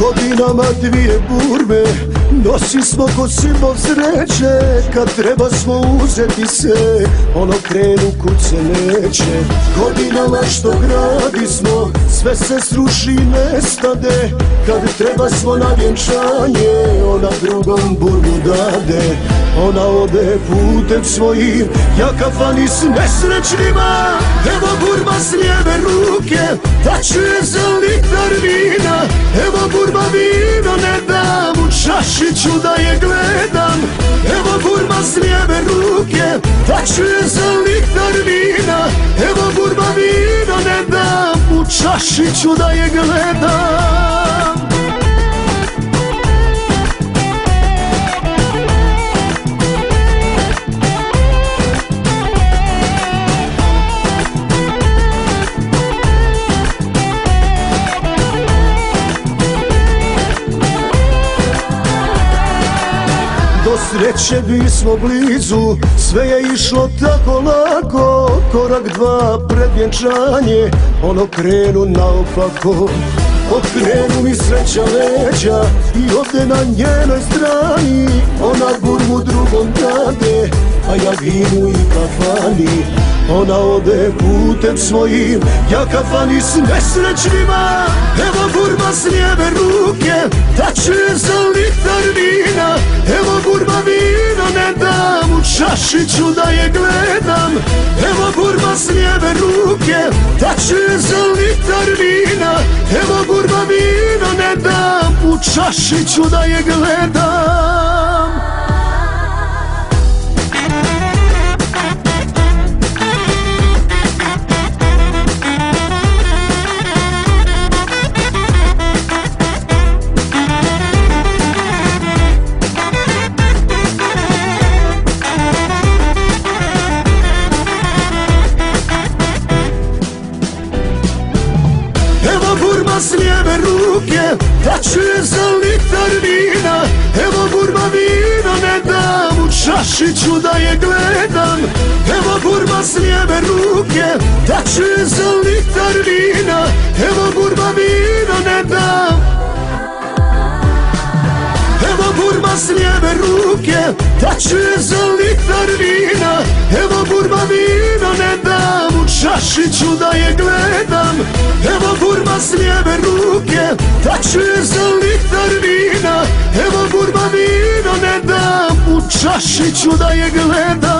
Godinama dvije burbe Nosi smo ko simbol sreće Kad treba smo uzeti se Ono krenu kud se neće. Godinama što gradi smo Sve se sruši i nestade Kad treba smo na vjenčanje Ona drugom burbu dade. Ona ode putem svojim Ja kafani s nesrećnima Evo burba s lijeve ruke Da ću je za litar vina vino ne dam U čašiću da je gledam. Evo burba s lijeve ruke Da ću je za litar vina. Evo burba vino ne dam U čašiću da je gledam Sreće bismo blizu, sve je išlo tako lako. Korak dva pred vjenčanje, ono krenu naopako. Okrenu mi sreća leđa i ode na njenoj strani. Ona burmu drugom dade, a ja vinu i kafani. Ona ode putem svojim, ja kafani s nesrećnima. Evo burma s lijeve ruke, da ću je za čašiću da je gledam Evo burma s lijeve ruke, da ću je za litar vina Evo burma vino ne dam, u čašiću da je gledam Evo burma s lijeve ruke, je za litar vina. Evo burma vino ne dam, u čašiću da je gledam. Evo burma s lijeve ruke, je za litar vina. Evo burma vino ne dam. Evo burma s lijeve ruke, je za litar vina. Evo burma vino ne dam, čašiću da je gledam Evo burma s lijeve ruke, da ću je za litar vina Evo burma vino ne dam, u čašiću da je gledam